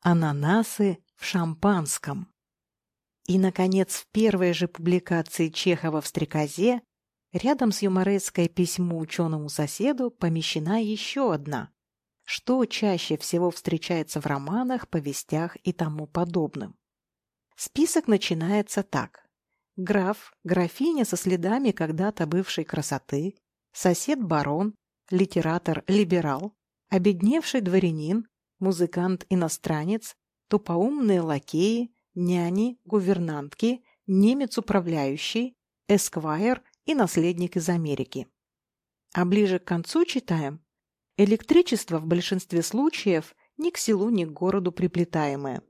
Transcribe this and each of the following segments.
Ананасы в шампанском. И, наконец, в первой же публикации Чехова в «Стрекозе» рядом с юмореское письмо ученому соседу помещена еще одна, что чаще всего встречается в романах, повестях и тому подобном. Список начинается так. Граф, графиня со следами когда-то бывшей красоты, сосед-барон, литератор-либерал, обедневший дворянин, музыкант-иностранец, тупоумные лакеи, няни, гувернантки, немец-управляющий, эсквайр и наследник из Америки. А ближе к концу читаем Электричество в большинстве случаев ни к селу, ни к городу приплетаемое.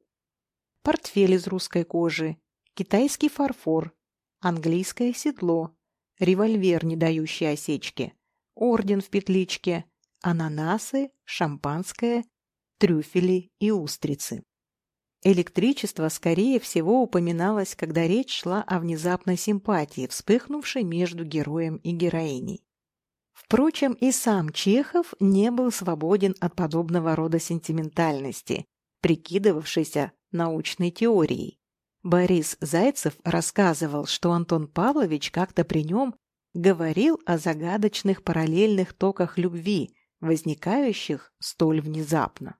Портфель из русской кожи, китайский фарфор, английское седло, револьвер, не дающий осечки, орден в петличке, ананасы, шампанское, трюфели и устрицы. Электричество, скорее всего, упоминалось, когда речь шла о внезапной симпатии, вспыхнувшей между героем и героиней. Впрочем, и сам Чехов не был свободен от подобного рода сентиментальности, прикидывавшейся научной теорией. Борис Зайцев рассказывал, что Антон Павлович как-то при нем говорил о загадочных параллельных токах любви, возникающих столь внезапно.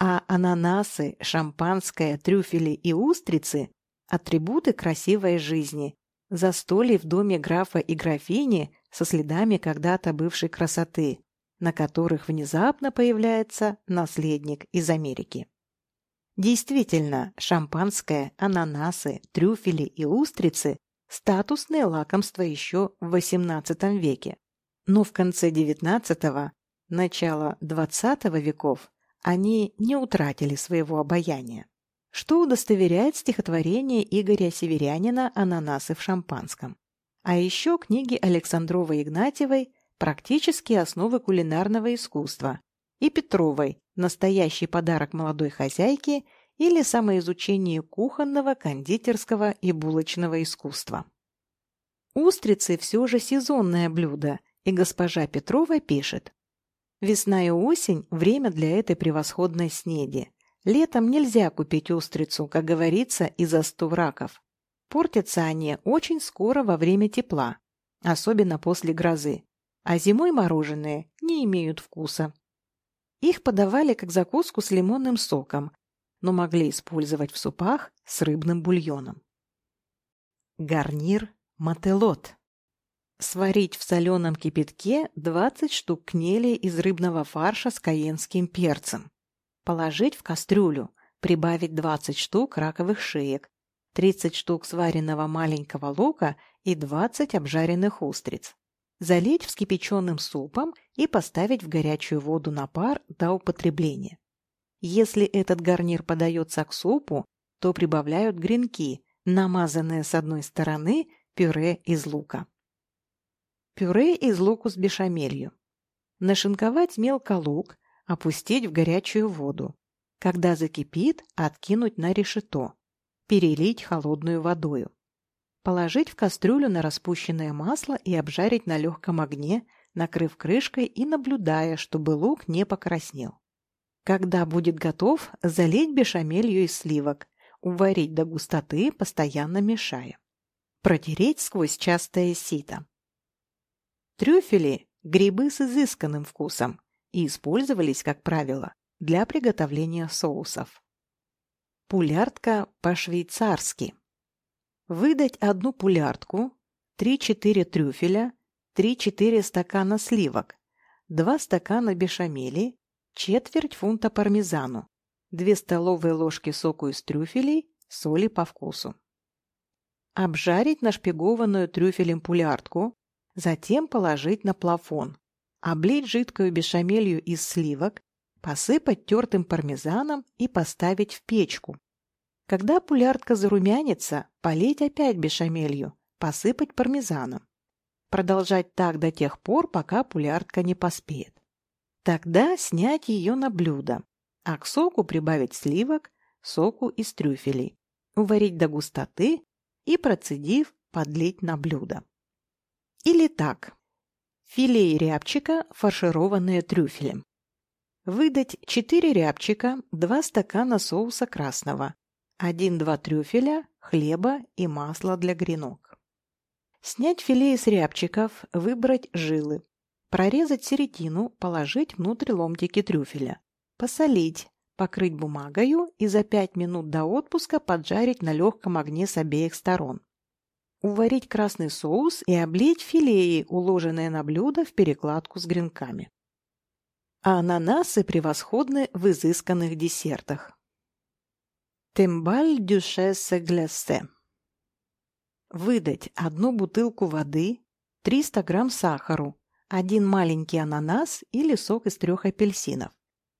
А ананасы, шампанское, трюфели и устрицы – атрибуты красивой жизни. Застолье в доме графа и графини со следами когда-то бывшей красоты, на которых внезапно появляется наследник из Америки. Действительно, шампанское, ананасы, трюфели и устрицы – статусные лакомства еще в XVIII веке. Но в конце XIX – начало XX веков они не утратили своего обаяния, что удостоверяет стихотворение Игоря Северянина «Ананасы в шампанском». А еще книги Александровой Игнатьевой «Практические основы кулинарного искусства» и Петровой «Настоящий подарок молодой хозяйке» или «Самоизучение кухонного, кондитерского и булочного искусства». Устрицы все же сезонное блюдо, и госпожа Петрова пишет. Весна и осень – время для этой превосходной снеди. Летом нельзя купить устрицу, как говорится, из-за сто. Портятся они очень скоро во время тепла, особенно после грозы, а зимой мороженые не имеют вкуса. Их подавали как закуску с лимонным соком, но могли использовать в супах с рыбным бульоном. Гарнир мателот. Сварить в соленом кипятке 20 штук кнелей из рыбного фарша с каенским перцем. Положить в кастрюлю, прибавить 20 штук раковых шеек, 30 штук сваренного маленького лука и 20 обжаренных устриц. Залить вскипяченным супом и поставить в горячую воду на пар до употребления. Если этот гарнир подается к супу, то прибавляют гренки, намазанные с одной стороны пюре из лука. Пюре из луку с бешамелью. Нашинковать мелко лук, опустить в горячую воду. Когда закипит, откинуть на решето перелить холодную водою. Положить в кастрюлю на распущенное масло и обжарить на легком огне, накрыв крышкой и наблюдая, чтобы лук не покраснел. Когда будет готов, залить бешамелью из сливок, уварить до густоты, постоянно мешая. Протереть сквозь частое сито. Трюфели – грибы с изысканным вкусом и использовались, как правило, для приготовления соусов. Пулярдка по-швейцарски. Выдать одну пулярдку, 3-4 трюфеля, 3-4 стакана сливок, 2 стакана бешамели, четверть фунта пармезану, 2 столовые ложки соку из трюфелей, соли по вкусу. Обжарить нашпигованную трюфелем пулярдку, затем положить на плафон, облить жидкую бешамелью из сливок, посыпать тертым пармезаном и поставить в печку. Когда пулярдка зарумянится, полить опять бешамелью, посыпать пармезаном. Продолжать так до тех пор, пока пулярдка не поспеет. Тогда снять ее на блюдо, а к соку прибавить сливок, соку из трюфелей, уварить до густоты и, процедив, подлить на блюдо. Или так. Филе рябчика, фаршированное трюфелем. Выдать 4 рябчика, 2 стакана соуса красного, 1-2 трюфеля, хлеба и масла для гренок. Снять филе из рябчиков, выбрать жилы. Прорезать середину, положить внутрь ломтики трюфеля. Посолить, покрыть бумагою и за 5 минут до отпуска поджарить на легком огне с обеих сторон. Уварить красный соус и облить филеи, уложенные на блюдо в перекладку с гренками а ананасы превосходны в изысканных десертах. Тембаль дюшессе гляссе. Выдать одну бутылку воды, 300 грамм сахару, один маленький ананас или сок из трех апельсинов,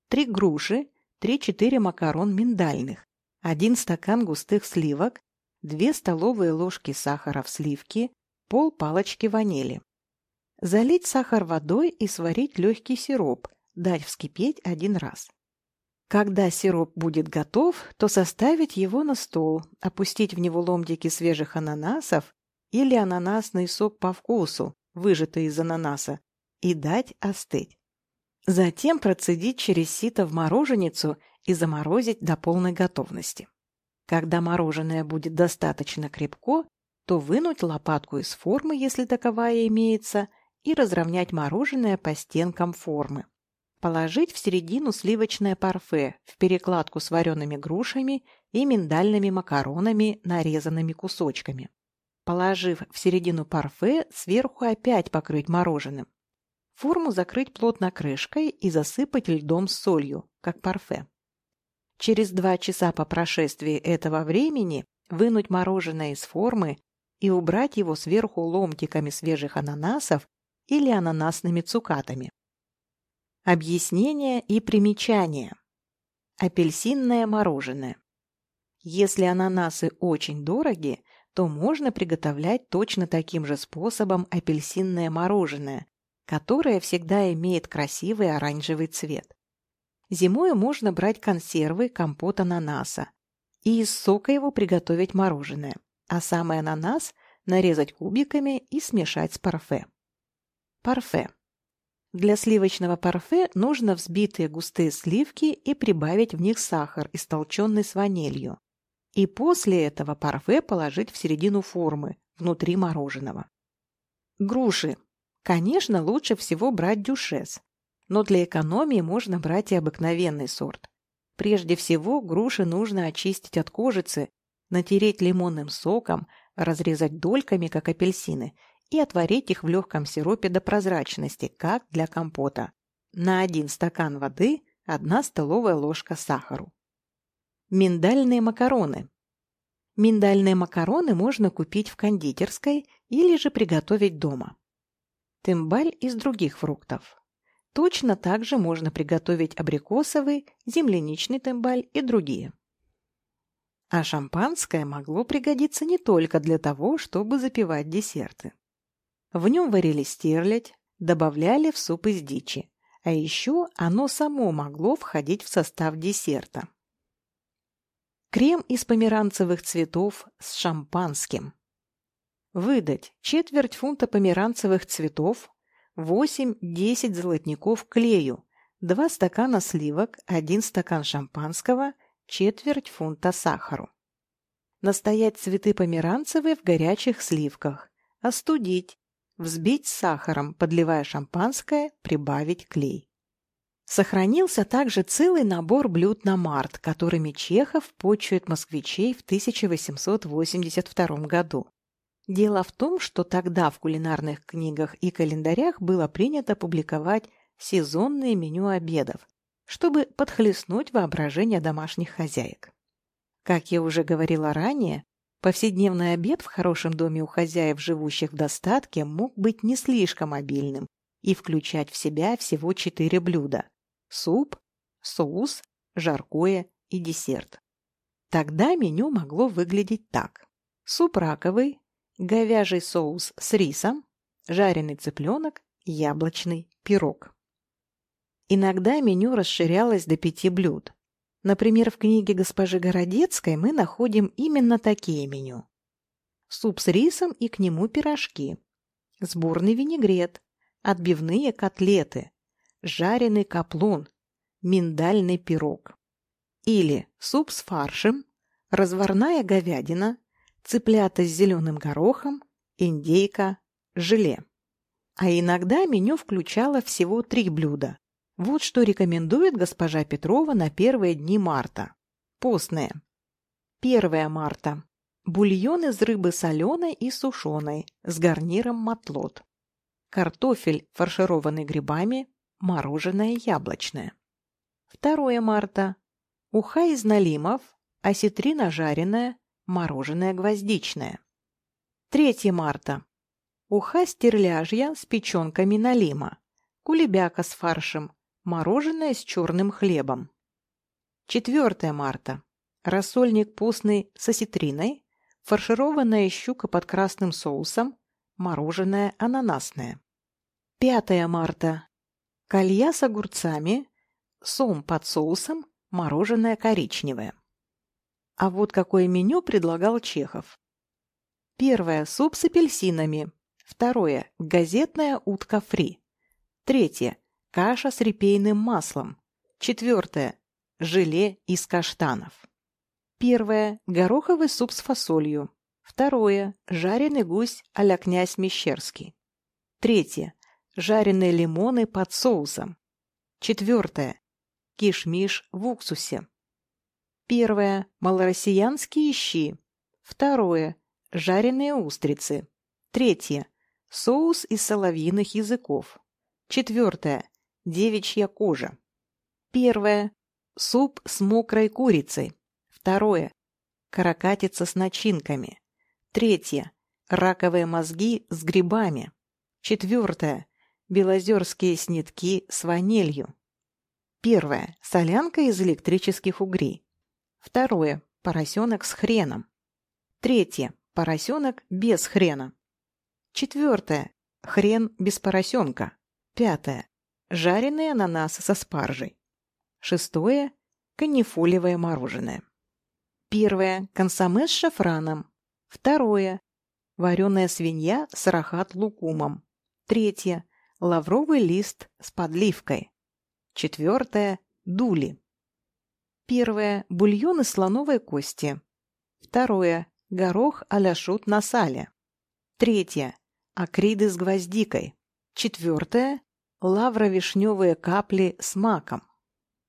три груши, 3-4 макарон миндальных, один стакан густых сливок, 2 столовые ложки сахара в сливки, пол палочки ванили. Залить сахар водой и сварить легкий сироп – дать вскипеть один раз. Когда сироп будет готов, то составить его на стол, опустить в него ломтики свежих ананасов или ананасный сок по вкусу, выжатый из ананаса, и дать остыть. Затем процедить через сито в мороженицу и заморозить до полной готовности. Когда мороженое будет достаточно крепко, то вынуть лопатку из формы, если таковая имеется, и разровнять мороженое по стенкам формы. Положить в середину сливочное парфе в перекладку с вареными грушами и миндальными макаронами, нарезанными кусочками. Положив в середину парфе, сверху опять покрыть мороженым. Форму закрыть плотно крышкой и засыпать льдом с солью, как парфе. Через два часа по прошествии этого времени вынуть мороженое из формы и убрать его сверху ломтиками свежих ананасов или ананасными цукатами. Объяснение и примечание. Апельсинное мороженое. Если ананасы очень дороги, то можно приготовлять точно таким же способом апельсинное мороженое, которое всегда имеет красивый оранжевый цвет. Зимой можно брать консервы, компот ананаса и из сока его приготовить мороженое, а самый ананас нарезать кубиками и смешать с парфе. Парфе. Для сливочного парфе нужно взбитые густые сливки и прибавить в них сахар, истолченный с ванилью. И после этого парфе положить в середину формы, внутри мороженого. Груши. Конечно, лучше всего брать дюшес, но для экономии можно брать и обыкновенный сорт. Прежде всего, груши нужно очистить от кожицы, натереть лимонным соком, разрезать дольками, как апельсины, и отварить их в легком сиропе до прозрачности, как для компота. На один стакан воды одна столовая ложка сахару. Миндальные макароны. Миндальные макароны можно купить в кондитерской или же приготовить дома. Тымбаль из других фруктов. Точно так же можно приготовить абрикосовый, земляничный тымбаль и другие. А шампанское могло пригодиться не только для того, чтобы запивать десерты. В нем варили стерлядь, добавляли в суп из дичи, а еще оно само могло входить в состав десерта. Крем из померанцевых цветов с шампанским. Выдать четверть фунта померанцевых цветов, 8-10 золотников клею, 2 стакана сливок, 1 стакан шампанского, четверть фунта сахару. Настоять цветы померанцевые в горячих сливках, остудить, Взбить с сахаром, подливая шампанское, прибавить клей. Сохранился также целый набор блюд на март, которыми Чехов почует москвичей в 1882 году. Дело в том, что тогда в кулинарных книгах и календарях было принято публиковать сезонные меню обедов, чтобы подхлестнуть воображение домашних хозяек. Как я уже говорила ранее, Повседневный обед в хорошем доме у хозяев, живущих в достатке, мог быть не слишком обильным и включать в себя всего четыре блюда – суп, соус, жаркое и десерт. Тогда меню могло выглядеть так. Суп раковый, говяжий соус с рисом, жареный цыпленок, яблочный пирог. Иногда меню расширялось до пяти блюд, Например, в книге госпожи Городецкой мы находим именно такие меню. Суп с рисом и к нему пирожки, сборный винегрет, отбивные котлеты, жареный каплун, миндальный пирог. Или суп с фаршем, разварная говядина, цыплята с зеленым горохом, индейка, желе. А иногда меню включало всего три блюда. Вот что рекомендует госпожа Петрова на первые дни марта. Постные. 1 марта. Бульон из рыбы соленой и сушеной с гарниром матлот. Картофель, фаршированный грибами, мороженое яблочное. 2 марта. Уха из налимов, осетрина жареная, мороженое гвоздичное. 3 марта. Уха стерляжья с печенками налима, кулебяка с фаршем, мороженое с черным хлебом. 4 марта. Рассольник постный с осетриной, фаршированная щука под красным соусом, мороженое ананасное. 5 марта. Колья с огурцами, сом под соусом, мороженое коричневое. А вот какое меню предлагал Чехов. Первое – суп с апельсинами. Второе – газетная утка фри. Третье – каша с репейным маслом. Четвертое – желе из каштанов. Первое – гороховый суп с фасолью. Второе – жареный гусь а-ля князь Мещерский. Третье – жареные лимоны под соусом. Четвертое – кишмиш в уксусе. Первое – малороссиянские щи. Второе – жареные устрицы. Третье – соус из соловьиных языков. Четвертое – девичья кожа. Первое – суп с мокрой курицей. Второе – каракатица с начинками. Третье – раковые мозги с грибами. Четвертое – белозерские снитки с ванилью. Первое – солянка из электрических угрей. Второе – поросенок с хреном. Третье – поросенок без хрена. Четвертое – хрен без поросенка. Пятое – жареные ананасы со спаржей. Шестое – канифолевое мороженое. Первое – консоме с шафраном. Второе – вареная свинья с рахат-лукумом. Третье – лавровый лист с подливкой. Четвертое – дули. Первое – бульон из слоновой кости. Второе – горох а-ля шут на сале. Третье – акриды с гвоздикой. Четвертое – лавровишневые капли с маком.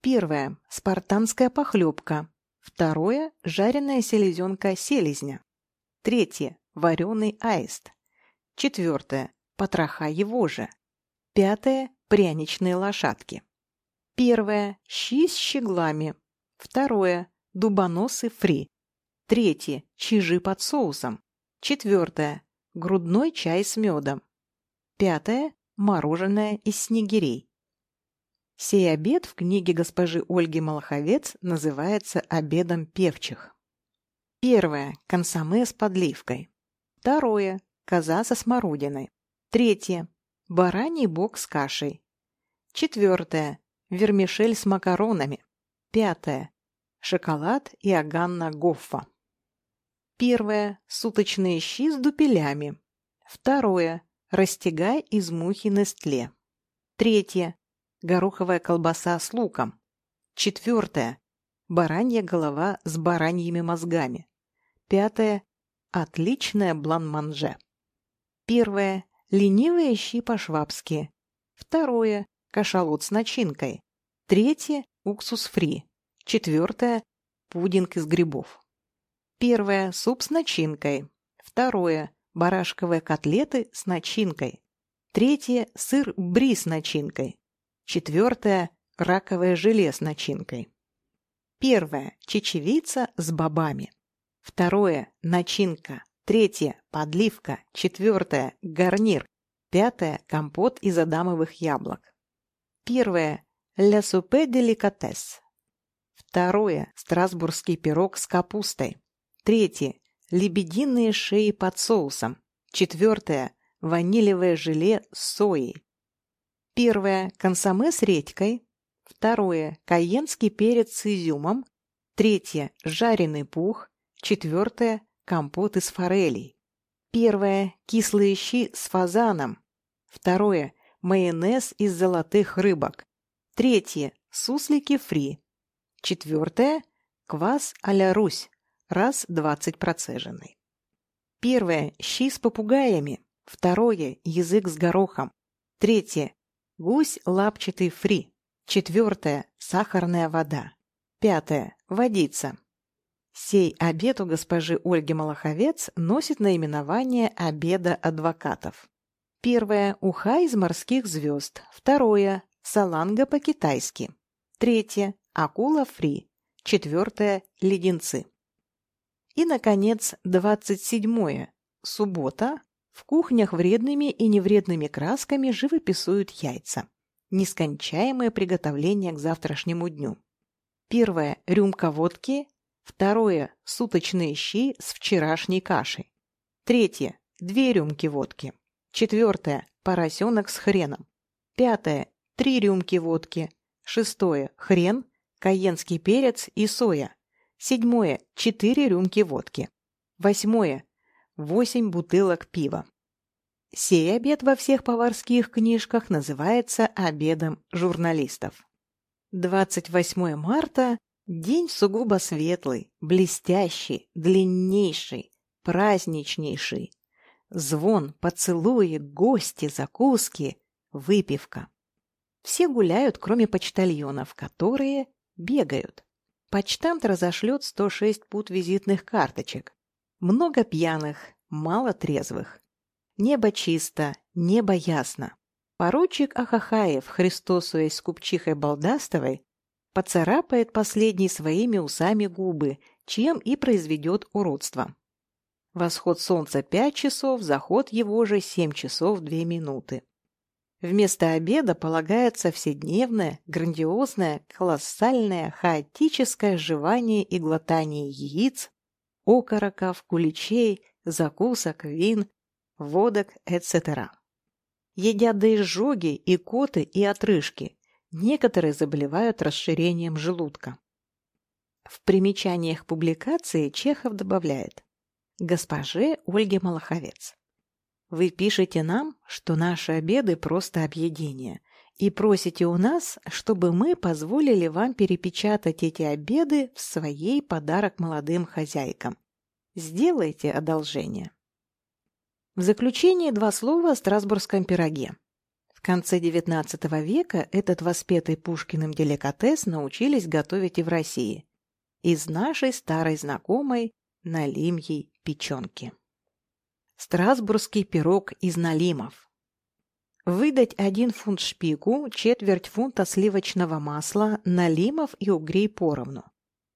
Первое – спартанская похлебка. Второе – жареная селезенка селезня. Третье – вареный аист. Четвертое – потроха его же. Пятое – пряничные лошадки. Первое – щи с щеглами. Второе – дубоносы фри. Третье – чижи под соусом. Четвертое – грудной чай с медом. Пятое – мороженое из снегирей. Сей обед в книге госпожи Ольги Малаховец называется «Обедом певчих». Первое – консоме с подливкой. Второе – коза со смородиной. Третье – бараний бок с кашей. Четвертое – вермишель с макаронами. Пятое. Шоколад и Аганна Гоффа. Первое. Суточные щи с дупелями. Второе. Растягай из мухи Нестле. Третье. Гороховая колбаса с луком. Четвертое. Баранья голова с бараньими мозгами. Пятое. Отличная блан-манже. Первое. Ленивые щи по-швабски. Второе. Кашалот с начинкой. Третье уксус фри. Четвертое – пудинг из грибов. Первое – суп с начинкой. Второе – барашковые котлеты с начинкой. Третье – сыр бри с начинкой. Четвертое – раковое желе с начинкой. Первое – чечевица с бобами. Второе – начинка. Третье – подливка. Четвертое – гарнир. Пятое – компот из адамовых яблок. Первое Ля супе деликатес. Второе – страсбургский пирог с капустой. Третье – лебединые шеи под соусом. Четвертое – ванилевое желе с соей. Первое – консоме с редькой. Второе – кайенский перец с изюмом. Третье – жареный пух. Четвертое – компот из форелей. Первое – кислые щи с фазаном. Второе – майонез из золотых рыбок. Третье суслики фри. Четвертое – квас а-ля Русь, раз двадцать процеженный. Первое – щи с попугаями. Второе – язык с горохом. Третье – гусь лапчатый фри. Четвертое – сахарная вода. Пятое – водица. Сей обед у госпожи Ольги Малаховец носит наименование обеда адвокатов. Первое – уха из морских звезд. Второе – саланга по-китайски. Третье – акула фри. Четвертое – леденцы. И, наконец, двадцать седьмое – суббота. В кухнях вредными и невредными красками живописуют яйца. Нескончаемое приготовление к завтрашнему дню. Первое – рюмка водки. Второе – суточные щи с вчерашней кашей. Третье – две рюмки водки. Четвертое – поросенок с хреном. Пятое – три рюмки водки. Шестое – хрен, каенский перец и соя. Седьмое – четыре рюмки водки. Восьмое – восемь бутылок пива. Сей обед во всех поварских книжках называется обедом журналистов. 28 марта – день сугубо светлый, блестящий, длиннейший, праздничнейший. Звон, поцелуи, гости, закуски, выпивка. Все гуляют, кроме почтальонов, которые бегают. Почтамт разошлет 106 пут визитных карточек. Много пьяных, мало трезвых. Небо чисто, небо ясно. Поручик Ахахаев, христосуясь с купчихой Балдастовой, поцарапает последней своими усами губы, чем и произведет уродство. Восход солнца пять часов, заход его же семь часов две минуты. Вместо обеда полагается вседневное, грандиозное, колоссальное, хаотическое жевание и глотание яиц, окороков, куличей, закусок, вин, водок, etc. Едят до изжоги и коты, и отрыжки. Некоторые заболевают расширением желудка. В примечаниях публикации Чехов добавляет «Госпоже Ольге Малаховец». Вы пишете нам, что наши обеды просто объедение, и просите у нас, чтобы мы позволили вам перепечатать эти обеды в своей подарок молодым хозяйкам. Сделайте одолжение. В заключение два слова о страсбургском пироге. В конце XIX века этот воспетый Пушкиным деликатес научились готовить и в России. Из нашей старой знакомой налимьей печенки. Страсбургский пирог из налимов. Выдать один фунт шпику, четверть фунта сливочного масла, налимов и угрей поровну.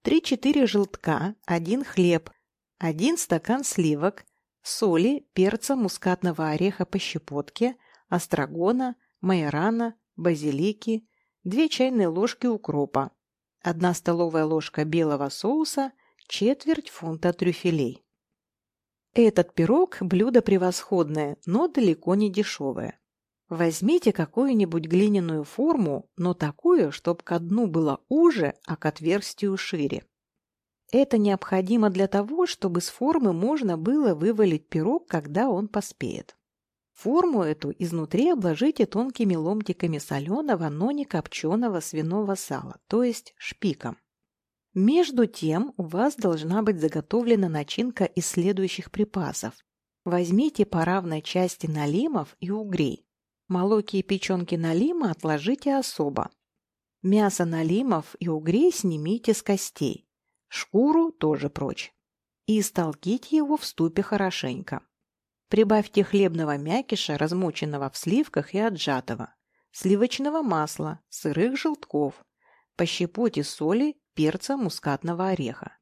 3-4 желтка, один хлеб, один стакан сливок, соли, перца, мускатного ореха по щепотке, острогона, майорана, базилики, 2 чайные ложки укропа, 1 столовая ложка белого соуса, четверть фунта трюфелей. Этот пирог – блюдо превосходное, но далеко не дешевое. Возьмите какую-нибудь глиняную форму, но такую, чтобы к дну было уже, а к отверстию шире. Это необходимо для того, чтобы с формы можно было вывалить пирог, когда он поспеет. Форму эту изнутри обложите тонкими ломтиками соленого, но не копченого свиного сала, то есть шпиком. Между тем у вас должна быть заготовлена начинка из следующих припасов. Возьмите по равной части налимов и угрей. Молоки и печенки налима отложите особо. Мясо налимов и угрей снимите с костей. Шкуру тоже прочь. И столките его в ступе хорошенько. Прибавьте хлебного мякиша, размоченного в сливках и отжатого, сливочного масла, сырых желтков, пощепоте соли перца мускатного ореха,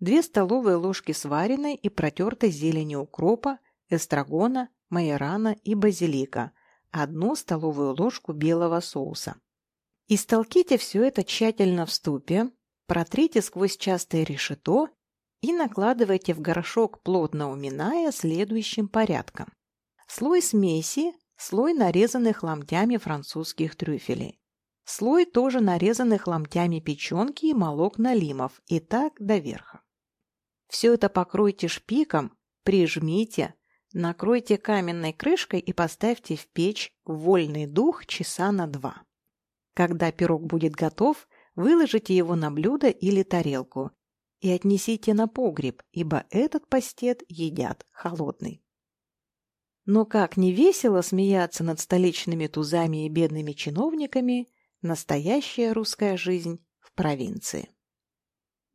2 столовые ложки сваренной и протертой зелени укропа, эстрагона, майорана и базилика, 1 столовую ложку белого соуса. Истолките все это тщательно в ступе, протрите сквозь частое решето и накладывайте в горшок, плотно уминая, следующим порядком. Слой смеси, слой нарезанных ломтями французских трюфелей. Слой тоже нарезанных ломтями печенки и молок налимов, и так до верха. Все это покройте шпиком, прижмите, накройте каменной крышкой и поставьте в печь вольный дух часа на два. Когда пирог будет готов, выложите его на блюдо или тарелку и отнесите на погреб, ибо этот пастет едят холодный. Но как не весело смеяться над столичными тузами и бедными чиновниками, настоящая русская жизнь в провинции.